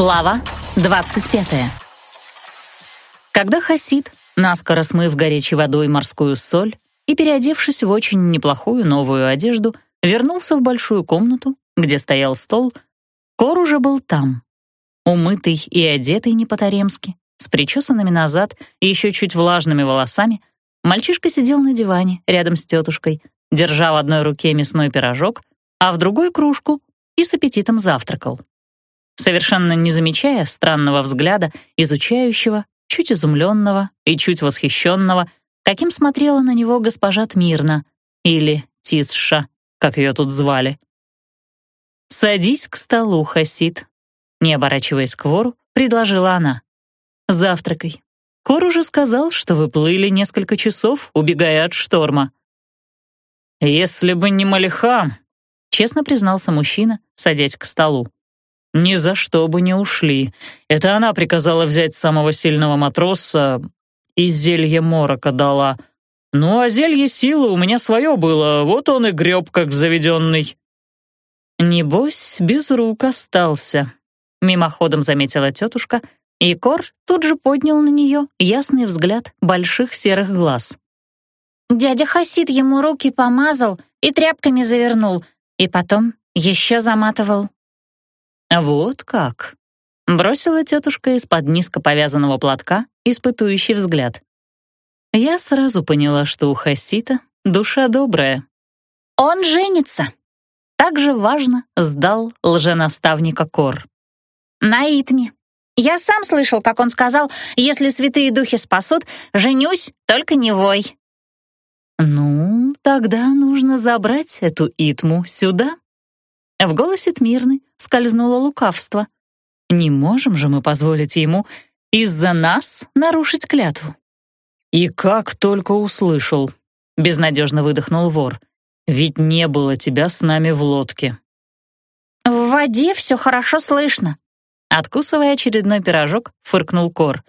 Глава 25. Когда Хасид, наскоро смыв горячей водой морскую соль и переодевшись в очень неплохую новую одежду, вернулся в большую комнату, где стоял стол, Кор уже был там, умытый и одетый не по-таремски, с причесанными назад и еще чуть влажными волосами, мальчишка сидел на диване рядом с тетушкой, держа в одной руке мясной пирожок, а в другой — кружку, и с аппетитом завтракал совершенно не замечая странного взгляда, изучающего, чуть изумленного и чуть восхищенного, каким смотрела на него госпожа Тмирна или Тисша, как ее тут звали. «Садись к столу, Хасид», — не оборачиваясь к вору, предложила она. «Завтракай. Кор уже сказал, что вы плыли несколько часов, убегая от шторма». «Если бы не Малиха», — честно признался мужчина, садясь к столу. Ни за что бы не ушли. Это она приказала взять самого сильного матроса и зелье морока дала. Ну, а зелье силы у меня свое было, вот он и греб, как заведенный. «Небось, без рук остался», — мимоходом заметила тетушка, и Кор тут же поднял на нее ясный взгляд больших серых глаз. Дядя Хасид ему руки помазал и тряпками завернул, и потом еще заматывал. «Вот как!» — бросила тетушка из-под низко повязанного платка испытующий взгляд. Я сразу поняла, что у Хасита душа добрая. «Он женится!» Так же важно сдал лженаставника Кор. «На Итме. Я сам слышал, как он сказал, если святые духи спасут, женюсь, только не вой». «Ну, тогда нужно забрать эту Итму сюда», в голосе Тмирны скользнуло лукавство. Не можем же мы позволить ему из-за нас нарушить клятву. «И как только услышал», — безнадежно выдохнул вор, «ведь не было тебя с нами в лодке». «В воде все хорошо слышно», — откусывая очередной пирожок, фыркнул Кор.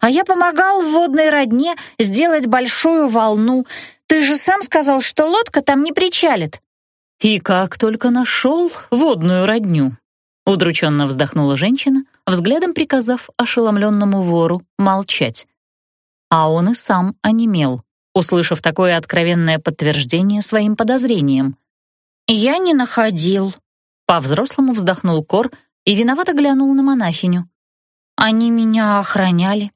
«А я помогал водной родне сделать большую волну. Ты же сам сказал, что лодка там не причалит». «И как только нашел водную родню!» Удрученно вздохнула женщина, взглядом приказав ошеломленному вору молчать. А он и сам онемел, услышав такое откровенное подтверждение своим подозрениям. «Я не находил», — по-взрослому вздохнул Кор и виновато глянул на монахиню. «Они меня охраняли.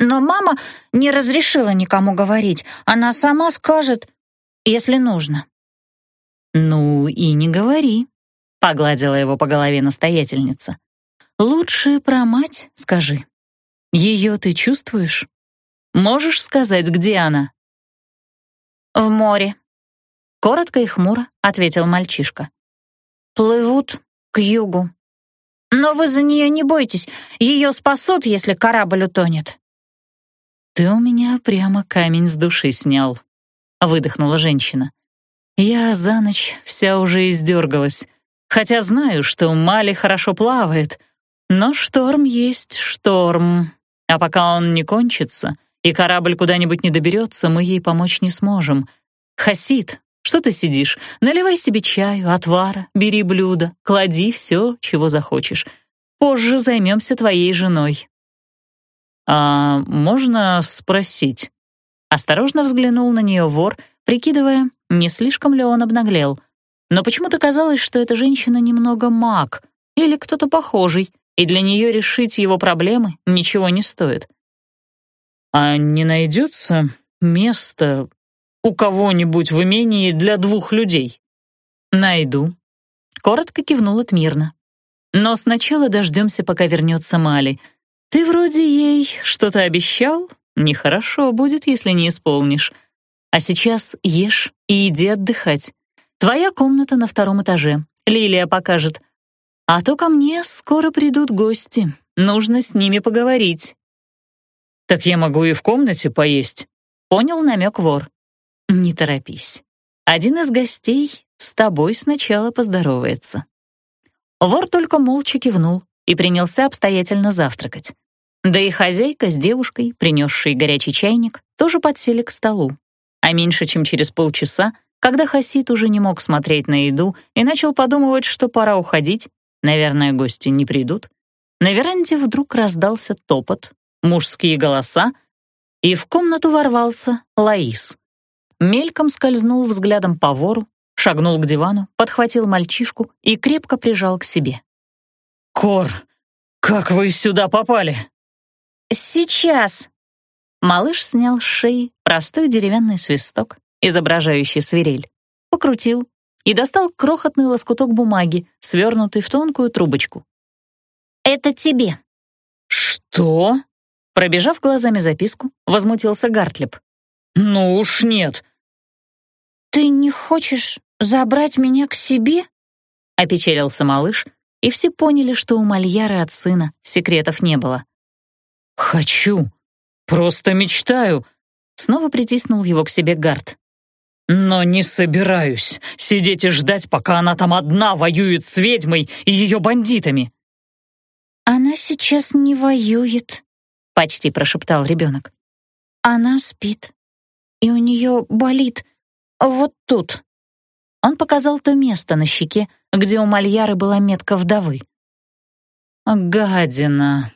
Но мама не разрешила никому говорить. Она сама скажет, если нужно». «Ну и не говори», — погладила его по голове настоятельница. «Лучше про мать скажи. Ее ты чувствуешь? Можешь сказать, где она?» «В море», — коротко и хмуро ответил мальчишка. «Плывут к югу. Но вы за нее не бойтесь, ее спасут, если корабль утонет». «Ты у меня прямо камень с души снял», — выдохнула женщина. Я за ночь вся уже издергалась, хотя знаю, что Мали хорошо плавает, но шторм есть шторм, а пока он не кончится и корабль куда-нибудь не доберется, мы ей помочь не сможем. Хасид, что ты сидишь? Наливай себе чаю, отвара, бери блюдо, клади все, чего захочешь. Позже займемся твоей женой». «А можно спросить?» Осторожно взглянул на нее вор, прикидывая, не слишком ли он обнаглел. Но почему-то казалось, что эта женщина немного маг или кто-то похожий, и для нее решить его проблемы ничего не стоит. «А не найдется место у кого-нибудь в имении для двух людей?» «Найду», — коротко кивнула Тмирна. «Но сначала дождемся, пока вернется Мали. Ты вроде ей что-то обещал? Нехорошо будет, если не исполнишь. А сейчас ешь и иди отдыхать. Твоя комната на втором этаже. Лилия покажет. А то ко мне скоро придут гости. Нужно с ними поговорить. Так я могу и в комнате поесть. Понял намек вор. Не торопись. Один из гостей с тобой сначала поздоровается. Вор только молча кивнул и принялся обстоятельно завтракать. Да и хозяйка с девушкой, принесшей горячий чайник, тоже подсели к столу. А меньше чем через полчаса, когда Хасид уже не мог смотреть на еду и начал подумывать, что пора уходить, наверное, гости не придут, на веранде вдруг раздался топот, мужские голоса, и в комнату ворвался Лаис. Мельком скользнул взглядом по вору, шагнул к дивану, подхватил мальчишку и крепко прижал к себе. «Кор, как вы сюда попали?» «Сейчас!» Малыш снял с шеи простой деревянный свисток, изображающий свирель, покрутил и достал крохотный лоскуток бумаги, свернутый в тонкую трубочку. «Это тебе». «Что?» Пробежав глазами записку, возмутился Гартлеб. «Ну уж нет». «Ты не хочешь забрать меня к себе?» — опечалился малыш, и все поняли, что у Мальяры от сына секретов не было. «Хочу. Просто мечтаю», — снова притиснул его к себе Гарт. «Но не собираюсь сидеть и ждать, пока она там одна воюет с ведьмой и ее бандитами». «Она сейчас не воюет», — почти прошептал ребенок. «Она спит, и у нее болит вот тут». Он показал то место на щеке, где у Мальяры была метка вдовы. «Гадина!»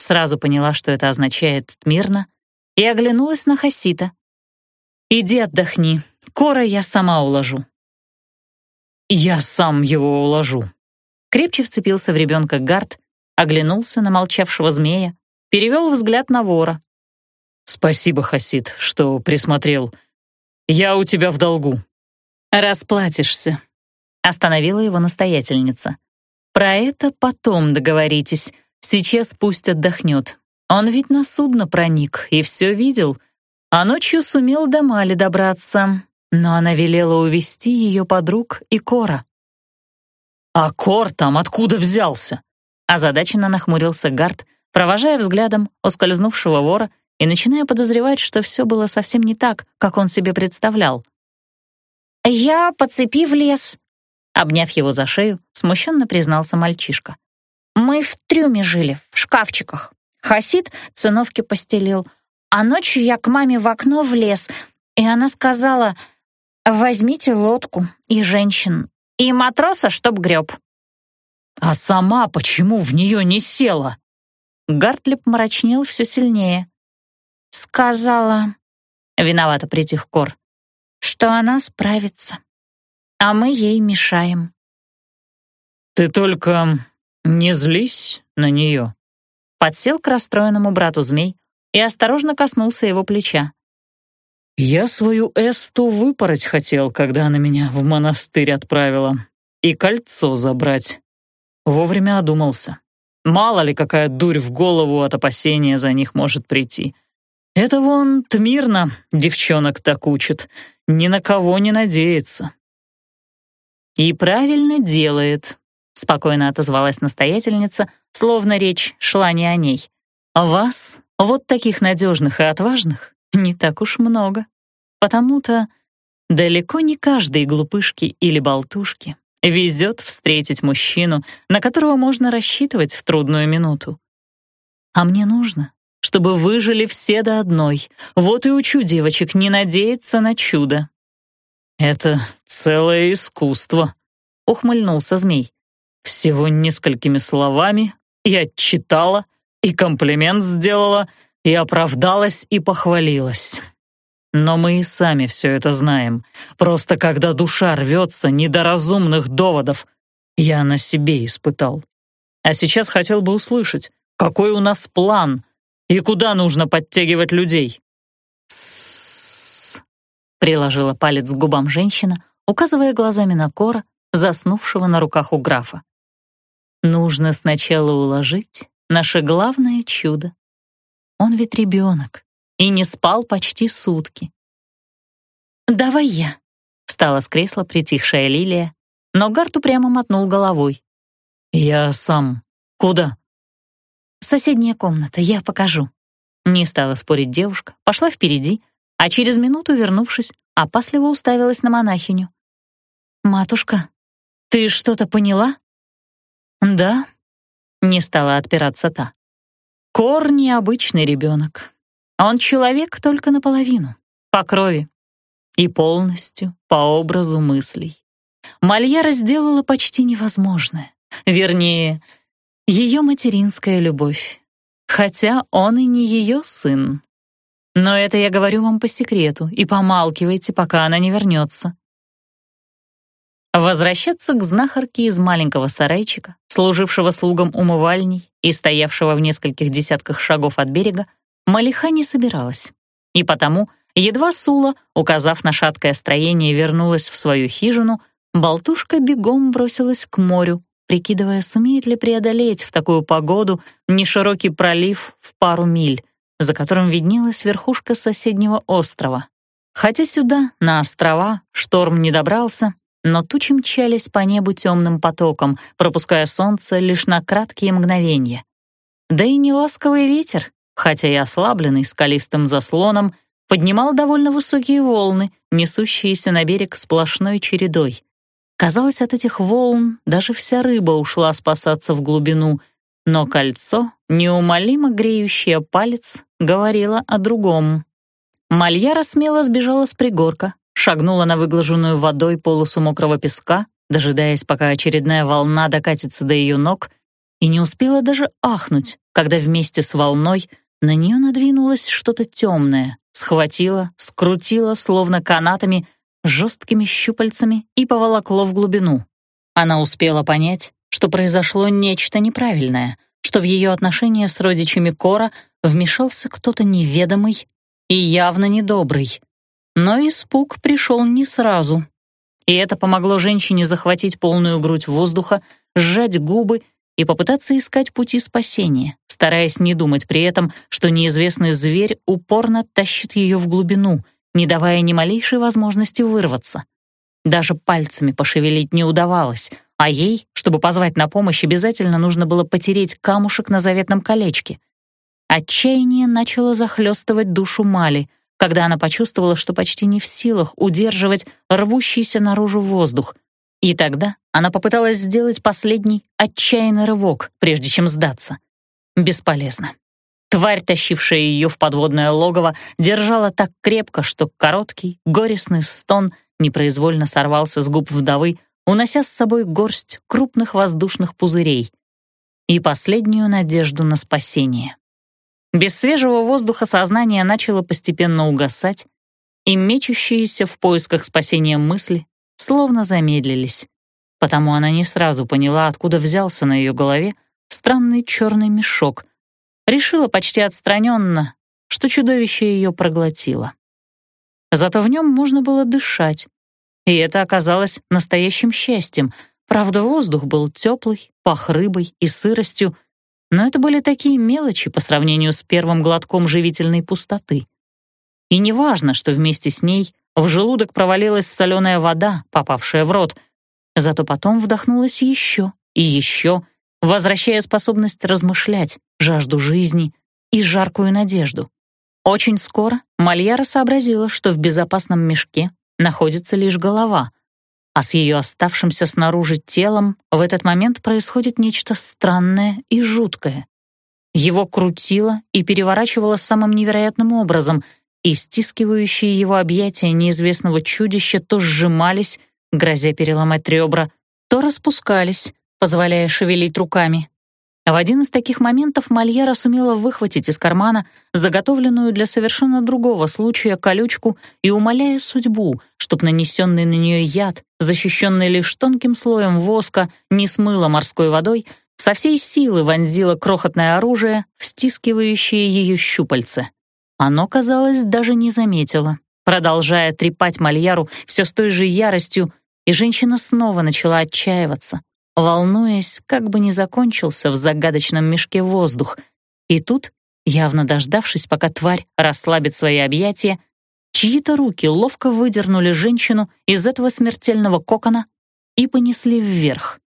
Сразу поняла, что это означает «мирно», и оглянулась на Хасита. «Иди отдохни, Кора я сама уложу». «Я сам его уложу». Крепче вцепился в ребенка Гард, оглянулся на молчавшего змея, перевел взгляд на вора. «Спасибо, Хасид, что присмотрел. Я у тебя в долгу». «Расплатишься», — остановила его настоятельница. «Про это потом договоритесь. Сейчас пусть отдохнет. Он ведь на судно проник и все видел, а ночью сумел до Мали добраться, но она велела увести ее подруг и Кора». «А Кор там откуда взялся?» Озадаченно нахмурился Гард, провожая взглядом ускользнувшего вора и начиная подозревать, что все было совсем не так, как он себе представлял. «Я по цепи влез», — обняв его за шею, смущенно признался мальчишка. «Мы в трюме жили, в шкафчиках. Хасид циновки постелил, а ночью я к маме в окно влез, и она сказала, «Возьмите лодку и женщин, и матроса, чтоб греб». «А сама почему в нее не села?» Гартлип мрачнел все сильнее. «Сказала...» — виновато притих Кор что она справится, а мы ей мешаем. «Ты только не злись на нее», — подсел к расстроенному брату змей и осторожно коснулся его плеча. «Я свою Эсту выпороть хотел, когда она меня в монастырь отправила, и кольцо забрать. Вовремя одумался. Мало ли, какая дурь в голову от опасения за них может прийти. Это вон Тмирно девчонок так учит, ни на кого не надеется. «И правильно делает», — спокойно отозвалась настоятельница, словно речь шла не о ней. «Вас, вот таких надежных и отважных, не так уж много. Потому-то далеко не каждой глупышке или болтушке везет встретить мужчину, на которого можно рассчитывать в трудную минуту. А мне нужно, чтобы выжили все до одной. Вот и учу девочек не надеяться на чудо». «Это целое искусство», — ухмыльнулся змей. «Всего несколькими словами я читала, и комплимент сделала, и оправдалась, и похвалилась. Но мы и сами все это знаем. Просто когда душа рвется недоразумных доводов, я на себе испытал. А сейчас хотел бы услышать, какой у нас план — и куда нужно подтягивать людей?» «Тссс», — приложила палец к губам женщина, указывая глазами на Кора, заснувшего на руках у графа. «Нужно сначала уложить наше главное чудо. Он ведь ребенок и не спал почти сутки». «Давай я», — встала с кресла притихшая Лилия, но Гарту прямо мотнул головой. «Я сам. Куда?» «Соседняя комната, я покажу». Не стала спорить девушка, пошла впереди, а через минуту, вернувшись, опасливо уставилась на монахиню. «Матушка, ты что-то поняла?» «Да», — не стала отпираться та. «Кор — необычный ребенок. Он человек только наполовину, по крови и полностью по образу мыслей. Мальяра сделала почти невозможное. Вернее, Ее материнская любовь. Хотя он и не ее сын. Но это я говорю вам по секрету, и помалкивайте, пока она не вернется. Возвращаться к знахарке из маленького сарайчика, служившего слугам умывальней и стоявшего в нескольких десятках шагов от берега, Малиха не собиралась. И потому, едва Сула, указав на шаткое строение, вернулась в свою хижину, болтушка бегом бросилась к морю, прикидывая, сумеет ли преодолеть в такую погоду неширокий пролив в пару миль, за которым виднелась верхушка соседнего острова. Хотя сюда, на острова, шторм не добрался, но тучи мчались по небу темным потоком, пропуская солнце лишь на краткие мгновения. Да и неласковый ветер, хотя и ослабленный скалистым заслоном, поднимал довольно высокие волны, несущиеся на берег сплошной чередой. Казалось, от этих волн даже вся рыба ушла спасаться в глубину, но кольцо, неумолимо греющее палец, говорило о другом. Мальяра смело сбежала с пригорка, шагнула на выглаженную водой полосу мокрого песка, дожидаясь, пока очередная волна докатится до ее ног, и не успела даже ахнуть, когда вместе с волной на нее надвинулось что-то темное, схватило, скрутило, словно канатами, жесткими щупальцами и поволокло в глубину. Она успела понять, что произошло нечто неправильное, что в ее отношения с родичами Кора вмешался кто-то неведомый и явно недобрый. Но испуг пришел не сразу. И это помогло женщине захватить полную грудь воздуха, сжать губы и попытаться искать пути спасения, стараясь не думать при этом, что неизвестный зверь упорно тащит ее в глубину, не давая ни малейшей возможности вырваться. Даже пальцами пошевелить не удавалось, а ей, чтобы позвать на помощь, обязательно нужно было потереть камушек на заветном колечке. Отчаяние начало захлестывать душу Мали — когда она почувствовала, что почти не в силах удерживать рвущийся наружу воздух. И тогда она попыталась сделать последний отчаянный рывок, прежде чем сдаться. Бесполезно. Тварь, тащившая ее в подводное логово, держала так крепко, что короткий, горестный стон непроизвольно сорвался с губ вдовы, унося с собой горсть крупных воздушных пузырей и последнюю надежду на спасение. Без свежего воздуха сознание начало постепенно угасать, и мечущиеся в поисках спасения мысли словно замедлились. Потому она не сразу поняла, откуда взялся на ее голове странный черный мешок. Решила почти отстраненно, что чудовище ее проглотило. Зато в нем можно было дышать, и это оказалось настоящим счастьем. Правда, воздух был теплый, пах рыбой и сыростью, но это были такие мелочи по сравнению с первым глотком живительной пустоты. И неважно, что вместе с ней в желудок провалилась соленая вода, попавшая в рот, зато потом вдохнулась еще и еще, возвращая способность размышлять, жажду жизни и жаркую надежду. Очень скоро Мальяра сообразила, что в безопасном мешке находится лишь голова — а с ее оставшимся снаружи телом в этот момент происходит нечто странное и жуткое. Его крутило и переворачивало самым невероятным образом, и стискивающие его объятия неизвестного чудища то сжимались, грозя переломать ребра, то распускались, позволяя шевелить руками. В один из таких моментов Мольера сумела выхватить из кармана заготовленную для совершенно другого случая колючку и, умоляя судьбу, чтоб нанесенный на нее яд, защищенный лишь тонким слоем воска, не смыло морской водой, со всей силы вонзила крохотное оружие в стискивающие ее щупальце. Оно, казалось, даже не заметило, продолжая трепать Мальяру все с той же яростью, и женщина снова начала отчаиваться волнуясь, как бы не закончился в загадочном мешке воздух. И тут, явно дождавшись, пока тварь расслабит свои объятия, чьи-то руки ловко выдернули женщину из этого смертельного кокона и понесли вверх.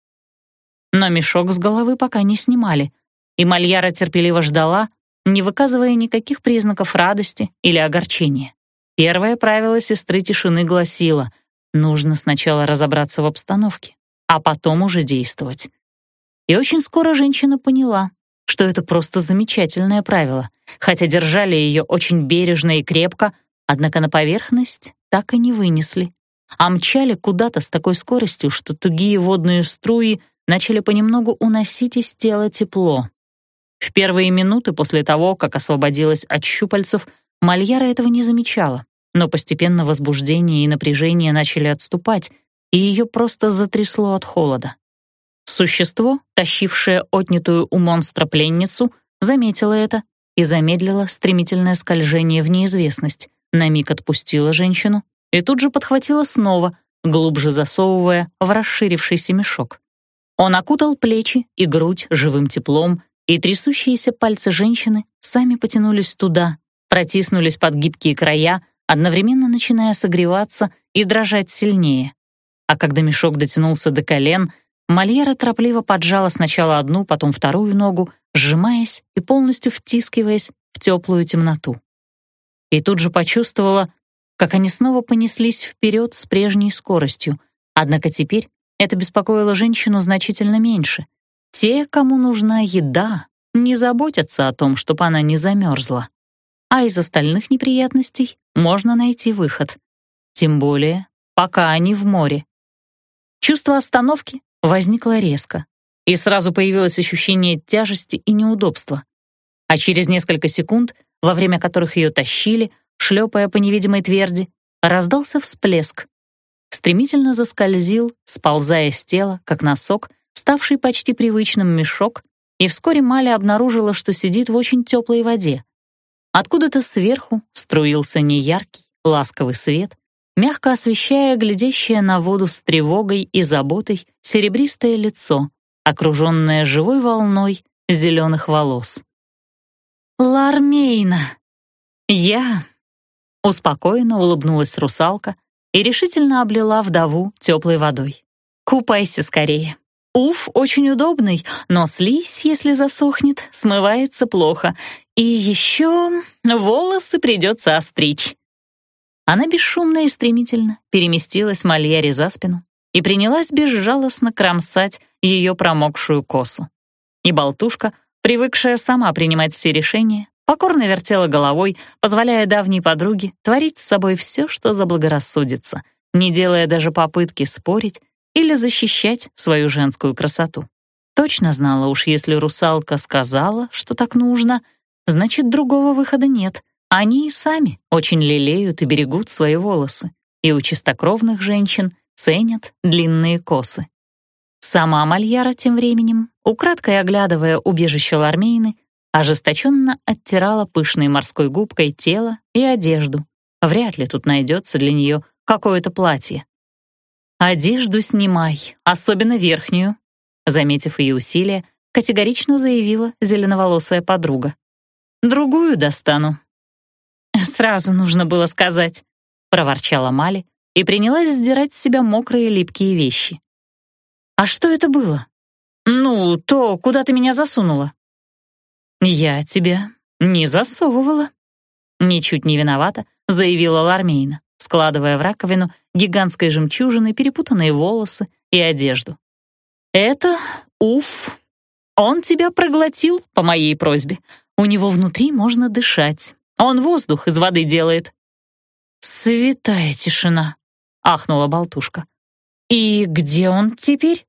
Но мешок с головы пока не снимали, и Мальяра терпеливо ждала, не выказывая никаких признаков радости или огорчения. Первое правило сестры тишины гласило — нужно сначала разобраться в обстановке а потом уже действовать. И очень скоро женщина поняла, что это просто замечательное правило, хотя держали ее очень бережно и крепко, однако на поверхность так и не вынесли, а мчали куда-то с такой скоростью, что тугие водные струи начали понемногу уносить из тела тепло. В первые минуты после того, как освободилась от щупальцев, Мальяра этого не замечала, но постепенно возбуждение и напряжение начали отступать, и ее просто затрясло от холода. Существо, тащившее отнятую у монстра пленницу, заметило это и замедлило стремительное скольжение в неизвестность, на миг отпустило женщину и тут же подхватило снова, глубже засовывая в расширившийся мешок. Он окутал плечи и грудь живым теплом, и трясущиеся пальцы женщины сами потянулись туда, протиснулись под гибкие края, одновременно начиная согреваться и дрожать сильнее. А когда мешок дотянулся до колен, Мольера торопливо поджала сначала одну, потом вторую ногу, сжимаясь и полностью втискиваясь в теплую темноту. И тут же почувствовала, как они снова понеслись вперед с прежней скоростью, однако теперь это беспокоило женщину значительно меньше. Те, кому нужна еда, не заботятся о том, чтобы она не замерзла. А из остальных неприятностей можно найти выход. Тем более, пока они в море. Чувство остановки возникло резко, и сразу появилось ощущение тяжести и неудобства. А через несколько секунд, во время которых ее тащили, шлепая по невидимой тверди, раздался всплеск. Стремительно заскользил, сползая с тела, как носок, ставший почти привычным мешок, и вскоре Маля обнаружила, что сидит в очень теплой воде. Откуда-то сверху струился неяркий, ласковый свет, мягко освещая глядящее на воду с тревогой и заботой серебристое лицо, окруженное живой волной зеленых волос. «Лармейна! Я!» Успокоенно улыбнулась русалка и решительно облила вдову теплой водой. «Купайся скорее!» Уф очень удобный, но слизь, если засохнет, смывается плохо. И еще волосы придется остричь. Она бесшумно и стремительно переместилась Мальяре за спину и принялась безжалостно кромсать ее промокшую косу. И болтушка, привыкшая сама принимать все решения, покорно вертела головой, позволяя давней подруге творить с собой все, что заблагорассудится, не делая даже попытки спорить или защищать свою женскую красоту. Точно знала уж, если русалка сказала, что так нужно, значит, другого выхода нет. Они и сами очень лелеют и берегут свои волосы, и у чистокровных женщин ценят длинные косы. Сама Мальяра тем временем, украдкой оглядывая убежище Лармейны, ожесточенно оттирала пышной морской губкой тело и одежду. Вряд ли тут найдется для нее какое-то платье. «Одежду снимай, особенно верхнюю», заметив ее усилия, категорично заявила зеленоволосая подруга. «Другую достану». «Сразу нужно было сказать», — проворчала Мали и принялась сдирать с себя мокрые липкие вещи. «А что это было?» «Ну, то, куда ты меня засунула». «Я тебя не засовывала», — ничуть не виновата, заявила Лармейна складывая в раковину гигантской жемчужины перепутанные волосы и одежду. «Это уф. Он тебя проглотил по моей просьбе. У него внутри можно дышать. Он воздух из воды делает». «Святая тишина», — ахнула болтушка. «И где он теперь?»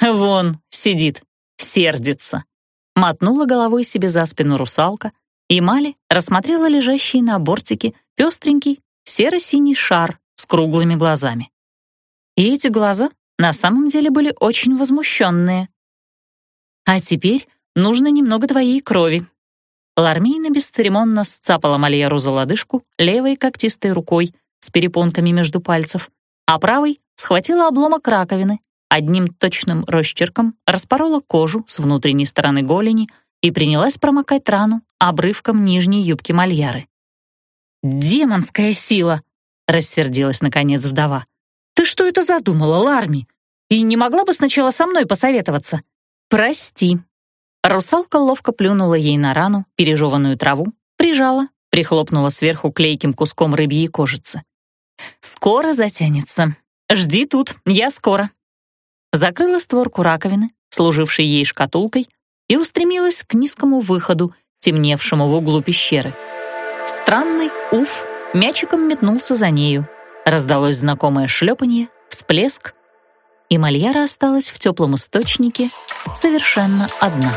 «Вон сидит, сердится», — мотнула головой себе за спину русалка, и Мали рассмотрела лежащий на бортике пестренький серо-синий шар с круглыми глазами. И эти глаза на самом деле были очень возмущенные. «А теперь нужно немного твоей крови». Лармейна бесцеремонно сцапала Мальяру за лодыжку левой когтистой рукой с перепонками между пальцев, а правой схватила обломок раковины, одним точным росчерком распорола кожу с внутренней стороны голени и принялась промокать рану обрывком нижней юбки Мальяры. «Демонская сила!» — рассердилась, наконец, вдова. «Ты что это задумала, Ларми? И не могла бы сначала со мной посоветоваться?» «Прости». Русалка ловко плюнула ей на рану, пережеванную траву, прижала, прихлопнула сверху клейким куском рыбьей кожицы. «Скоро затянется. Жди тут, я скоро». Закрыла створку раковины, служившей ей шкатулкой, и устремилась к низкому выходу, темневшему в углу пещеры. Странный уф мячиком метнулся за нею. Раздалось знакомое шлепанье, всплеск, и Мальяра осталась в теплом источнике совершенно одна.